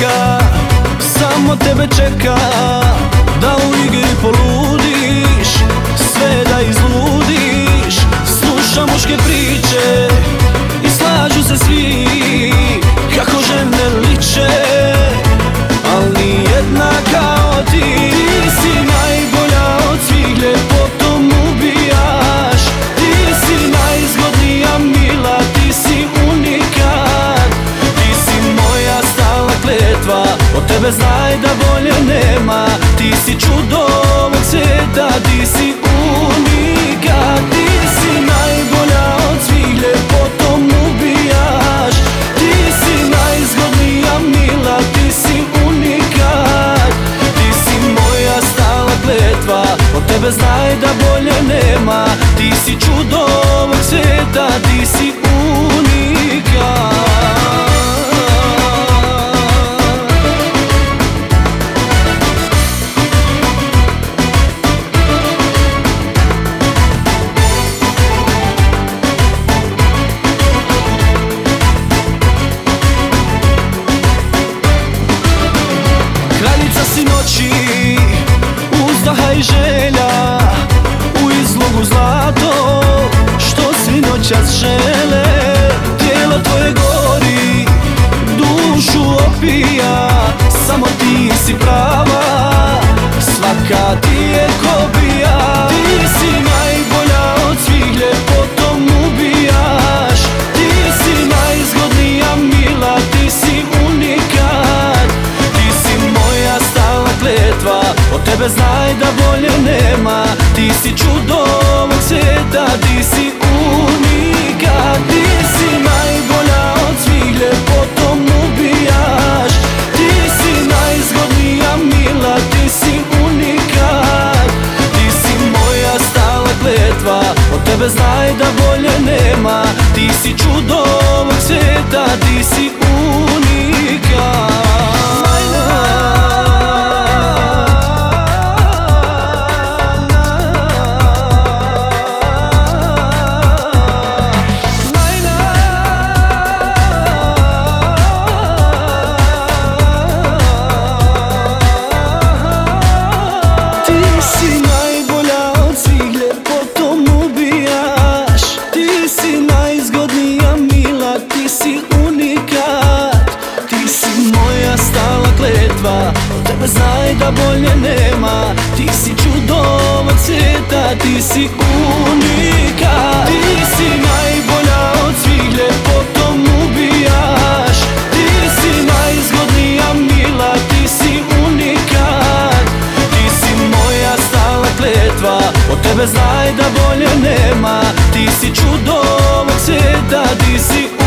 čeka Samo tebe čeka Da u igri polu Od tebe znaj da bolje nema. Ti si čudo ovog svijeta Ti si unikat Ti si najbolja od svih Ljepotom ubijaš. Ti si najzgodnija mila Ti si unikat Ti si moja stala kletva Od tebe znaj da bolje nema. Ti si čudo ovog svijeta Ti si Si noći, uzdaha i želja U izlogu zlato, što svi noćas žele. Tijelo tvoje gori, dušu opija Samo ti si prava, svaka ti je tebe znaj da bolje nema. Ti si čudo ovog svijeta Ti si unikat Ti si najbolja od svih ljepotom ubijaš Ti si najzgodnija mila Ti si unikat. Ti si moja stalna kletva Od tebe znaj da bolje nema. Ti si čudo ovog svijeta Ti si Ti znaj da bolje nema. Ti si čudo ovog svijeta, ti si unikat Ti si najbolja od svih ljepotom ubijaš. Ti si najzgodnija mila, ti si unikat Ti si moja stala kletva Od tebe znaj da bolje nema. Ti si čudo ovog svijeta Ti si